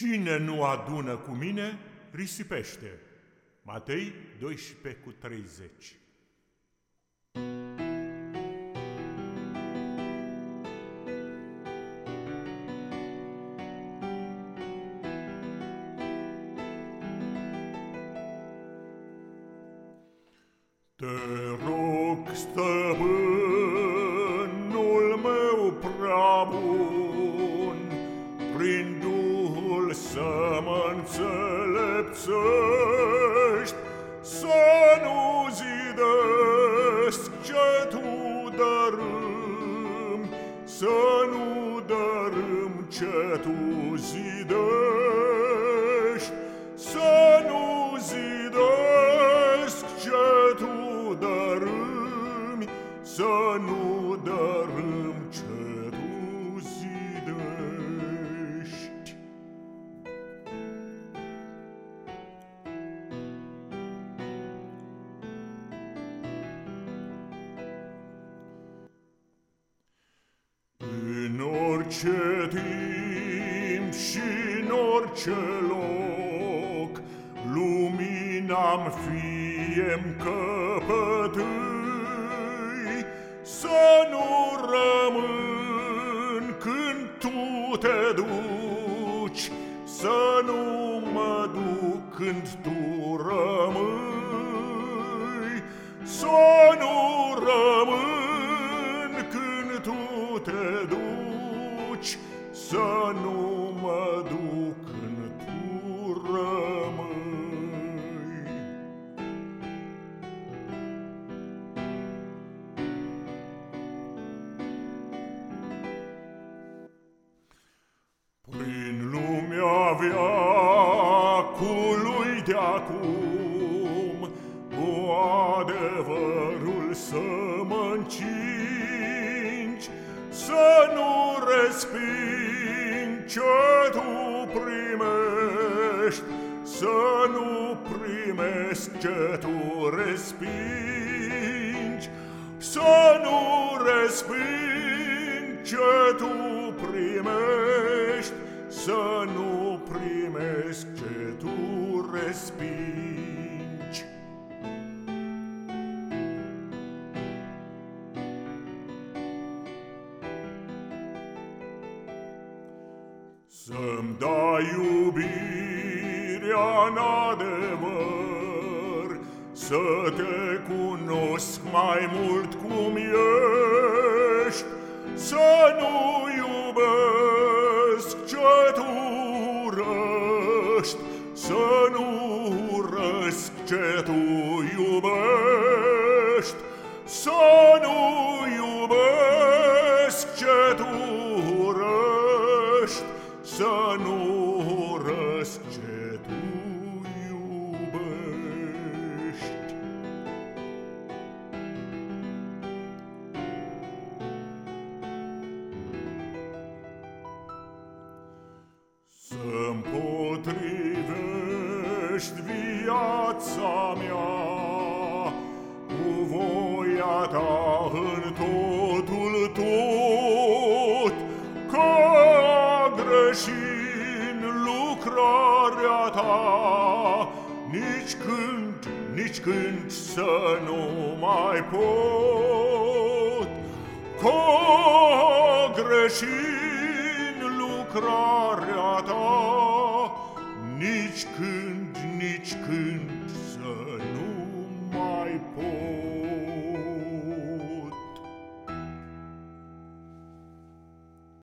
Cine nu adună cu mine, risipește. Matei 12 cu 30 Te rog, stăpânul meu prea bun, prin să mă înțelepțești, să nu zidesc ce tu dărâm, să nu dărâm ce tu zidești, să nu zidesc ce tu dărâmi, să nu dărâm ce orice timp și în orice loc, lumina-mi fie căpătâi, să nu rămân când tu te duci, să nu mă duc când tu rămâi, să nu duci, să nu mă duc în tu rămâi. Prin lumea veacului de acum, cu adevărul să mă încingi, să nu resping ce tu primești, să nu primesc ce tu respingi, să nu resping ce tu primești, să nu primesc ce tu respingi. Să-mi dai iubirea în adevăr, Să te cunosc mai mult cum ești, Să nu iubesc ce tu urăști, Să nu urăsc ce tu iubești, viața mea cu voia ta în totul tot, și în lucrarea ta, nici când, nici când să nu mai pot. Că greși în lucrarea ta, nici când, nici când să nu mai pot.